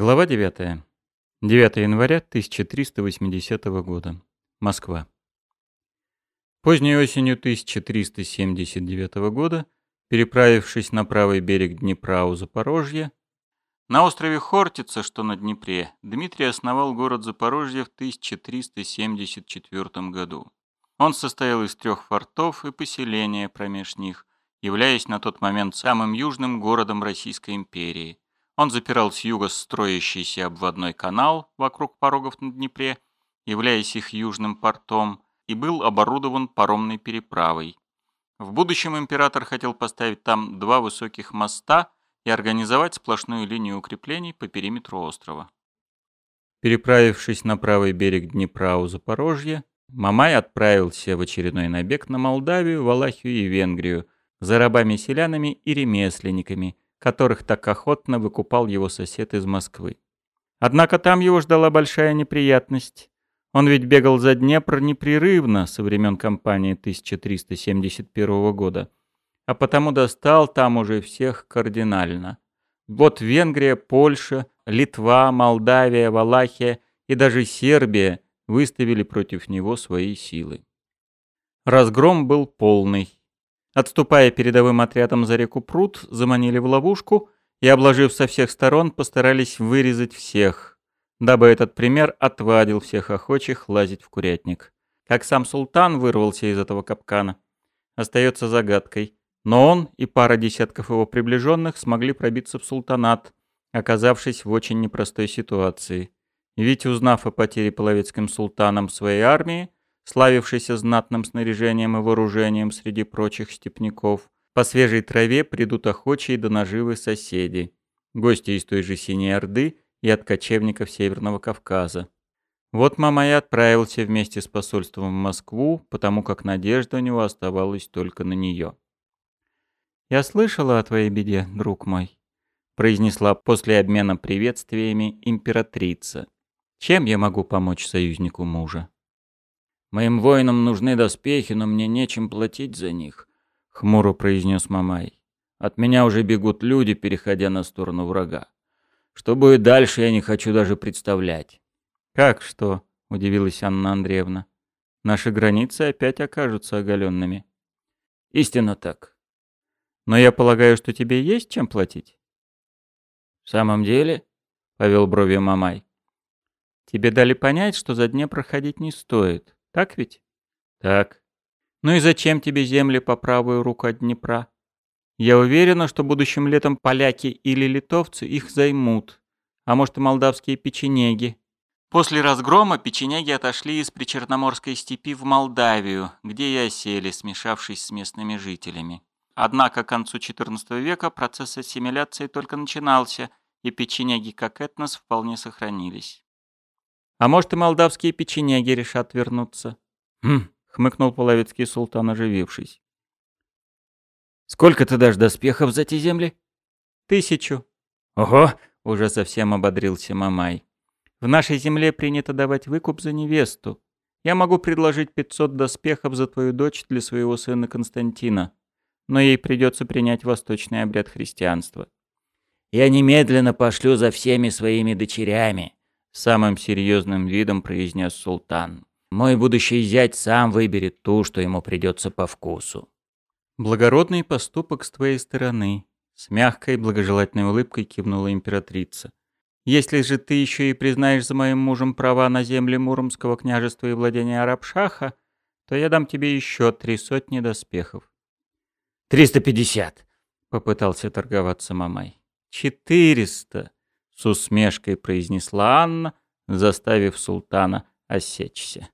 Глава 9. 9 января 1380 года. Москва. Поздней осенью 1379 года, переправившись на правый берег Днепра у Запорожья, на острове Хортица, что на Днепре, Дмитрий основал город Запорожье в 1374 году. Он состоял из трех фортов и поселения промеж них, являясь на тот момент самым южным городом Российской империи – он запирал с юга строящийся обводной канал вокруг порогов на Днепре, являясь их южным портом, и был оборудован паромной переправой. В будущем император хотел поставить там два высоких моста и организовать сплошную линию укреплений по периметру острова. Переправившись на правый берег Днепра у Запорожья, Мамай отправился в очередной набег на Молдавию, Валахию и Венгрию за рабами-селянами и ремесленниками – которых так охотно выкупал его сосед из Москвы. Однако там его ждала большая неприятность. Он ведь бегал за Днепр непрерывно со времен кампании 1371 года, а потому достал там уже всех кардинально. Вот Венгрия, Польша, Литва, Молдавия, Валахия и даже Сербия выставили против него свои силы. Разгром был полный. Отступая передовым отрядом за реку Прут, заманили в ловушку и, обложив со всех сторон, постарались вырезать всех, дабы этот пример отвадил всех охочих лазить в курятник. Как сам султан вырвался из этого капкана, остается загадкой. Но он и пара десятков его приближенных смогли пробиться в султанат, оказавшись в очень непростой ситуации. Ведь, узнав о потере половецким султаном своей армии, славившийся знатным снаряжением и вооружением среди прочих степняков. По свежей траве придут охочие до наживы соседи, гости из той же Синей Орды и от кочевников Северного Кавказа. Вот Мамай отправился вместе с посольством в Москву, потому как надежда у него оставалась только на нее. «Я слышала о твоей беде, друг мой», — произнесла после обмена приветствиями императрица. «Чем я могу помочь союзнику мужа?» Моим воинам нужны доспехи, но мне нечем платить за них, хмуро произнес Мамай. От меня уже бегут люди, переходя на сторону врага. Что будет дальше, я не хочу даже представлять. Как что? удивилась Анна Андреевна. Наши границы опять окажутся оголенными. Истинно так. Но я полагаю, что тебе есть чем платить? В самом деле? повел брови Мамай. Тебе дали понять, что за дне проходить не стоит. Так ведь? Так. Ну и зачем тебе земли по правую руку от Днепра? Я уверена, что будущим летом поляки или литовцы их займут, а может и молдавские печенеги. После разгрома печенеги отошли из Причерноморской степи в Молдавию, где и осели, смешавшись с местными жителями. Однако к концу XIV века процесс ассимиляции только начинался, и печенеги как этнос вполне сохранились. А может, и молдавские печенеги решат вернуться. Хм, хмыкнул половецкий султан, оживившись. Сколько ты дашь доспехов за те земли? Тысячу. Ого, уже совсем ободрился Мамай. В нашей земле принято давать выкуп за невесту. Я могу предложить 500 доспехов за твою дочь для своего сына Константина, но ей придется принять восточный обряд христианства. Я немедленно пошлю за всеми своими дочерями, самым серьезным видом произнес султан. «Мой будущий зять сам выберет ту, что ему придется по вкусу». «Благородный поступок с твоей стороны», — с мягкой благожелательной улыбкой кивнула императрица. «Если же ты еще и признаешь за моим мужем права на земли Муромского княжества и владения Арабшаха, то я дам тебе еще три сотни доспехов». «Триста пятьдесят», — попытался торговаться Мамай. «Четыреста», с усмешкой произнесла Анна, заставив султана осечься.